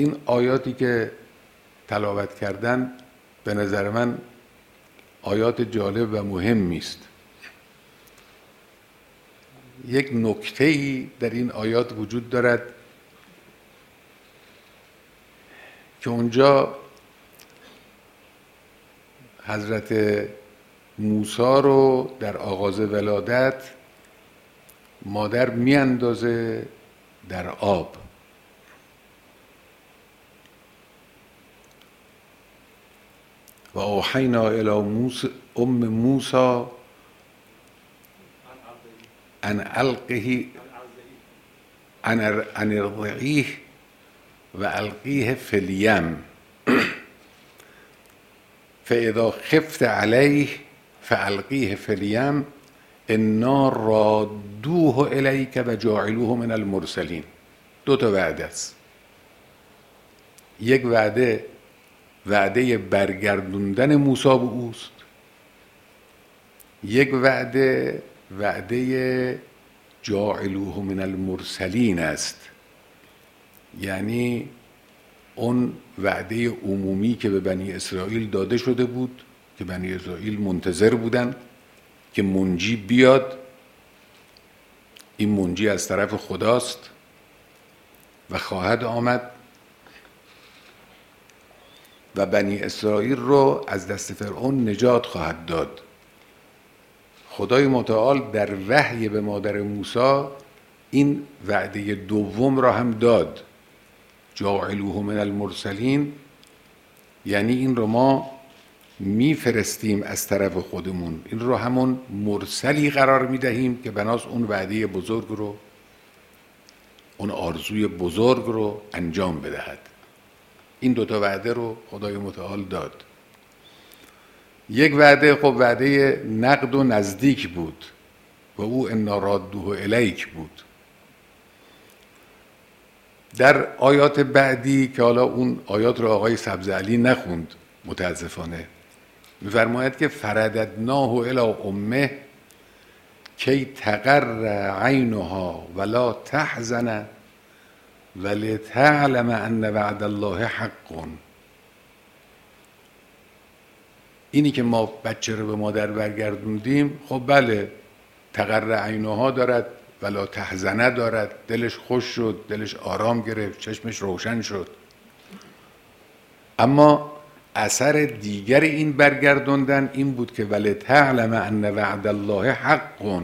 این آیاتی که تلاوت کردن به نظر من آیات جالب و مهمی است یک نکته ای در این آیات وجود دارد که اونجا حضرت موسی رو در آغاز ولادت مادر میاندازه در آب. وأوحينا إلى موسى أم موسى أن ألقه أن ارضعيه وألقيه في اليم. فإذا خفت عليه فألقيه في اليم. النار رادوه إليك وجاعلوه من المرسلين. دو تا بعد است یک وعده وعده برگردوندن موسی به اوست. یک وعده وعده جاعلوه من المرسلین است. یعنی اون وعده عمومی که به بنی اسرائیل داده شده بود که بنی اسرائیل منتظر بودن که منجی بیاد. این منجی از طرف خداست و خواهد آمد. و بنی اسرائیل رو از دست فرعون نجات خواهد داد. خدای متعال در وحی به مادر موسی این وعده دوم را هم داد. جاعلوه من المرسلین یعنی این رو ما میفرستیم از طرف خودمون. این رو همون مرسلی قرار می‌دهیم که بناس اون وعده بزرگ رو اون آرزوی بزرگ رو انجام بدهد. این دوتا وعده رو خدای متعال داد. یک وعده خب وعده نقد و نزدیک بود و او انا رادوه الیک بود. در آیات بعدی که حالا اون آیات رو آقای سبز علی نخوند متاسفانه میفرماید که فرددناه الی امه کی تقر عینها ولا تحزن ولتعلم ان وعد الله حق. اینی که ما بچه رو به مادر برگردوندیم خب بله تقر عینها دارد ولا تحزنه دارد. دلش خوش شد دلش آرام گرفت چشمش روشن شد. اما اثر دیگر این برگردوندن این بود که ولی تعلم ان وعد الله حق.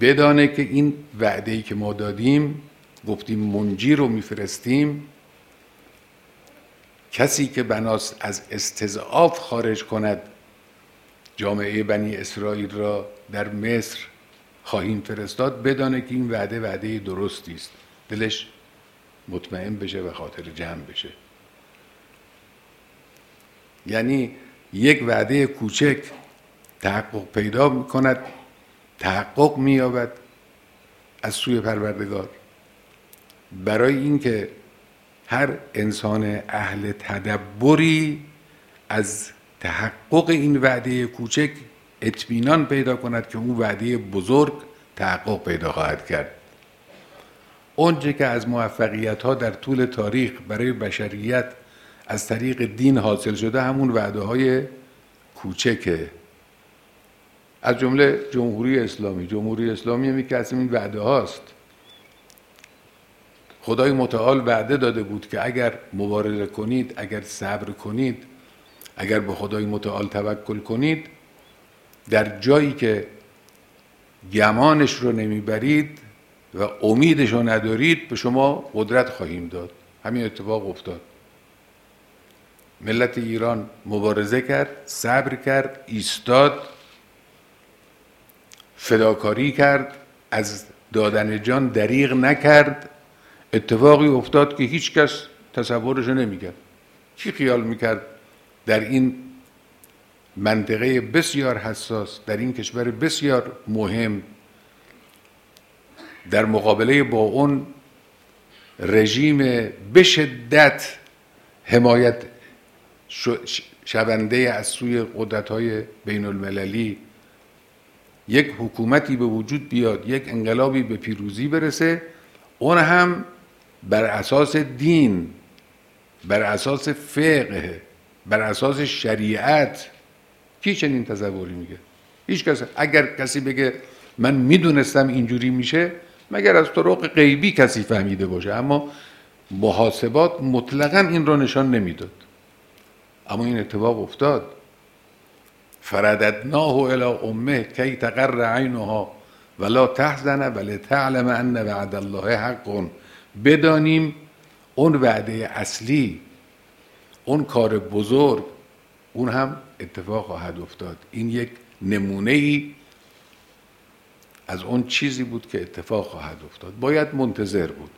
بدانه که این وعده ای که ما دادیم گفتیم منجی رو میفرستیم. کسی که بناس از استضعاف خارج کند جامعه بنی اسرائیل را در مصر خواهیم فرستاد بدانه که این وعده وعده درستی است. دلش مطمئن بشه و خاطر جمع بشه. یعنی یک وعده کوچک تحقق پیدا می کند تحقق می از سوی پروردگار. برای اینکه هر انسان اهل تدبری از تحقق این وعده کوچک اطمینان پیدا کند که اون وعده بزرگ تحقق پیدا خواهد کرد. اونچه که از موفقیت ها در طول تاریخ برای بشریت از طریق دین حاصل شده همون وعده های کوچکه. از جمله جمهوری اسلامی. جمهوری اسلامی همی که از این وعده هاست. خدای متعال وعده داده بود که اگر مبارزه کنید اگر صبر کنید اگر به خدای متعال توکل کنید در جایی که گمانش رو نمی‌برید و امیدش رو ندارید به شما قدرت خواهیم داد. همین اتفاق افتاد. ملت ایران مبارزه کرد صبر کرد ایستاد فداکاری کرد از دادن جان دریغ نکرد. اتفاقی افتاد که هیچ کس تصورش نمی‌کرد. کی خیال می‌کرد؟ در این منطقه بسیار حساس در این کشور بسیار مهم در مقابله با اون رژیم به شدت حمایت شونده از سوی قدرت های بین المللی یک حکومتی به وجود بیاد یک انقلابی به پیروزی برسه اون هم بر اساس دین بر اساس فقه بر اساس شریعت کی چنین تصوری میگه؟ هیچ کس اگر کسی بگه من می‌دونستم اینجوری میشه مگر از طرق غیبی کسی فهمیده باشه؟ اما محاسبات مطلقا این رو نشان نمی‌داد. اما این اتفاق افتاد. فرددناه الى امه کی تقر عینها ولا تحزن ولی تعلم ان وعد الله حق. بدانیم اون وعده اصلی اون کار بزرگ اون هم اتفاق خواهد افتاد. این یک نمونه ای از اون چیزی بود که اتفاق خواهد افتاد. باید منتظر بود.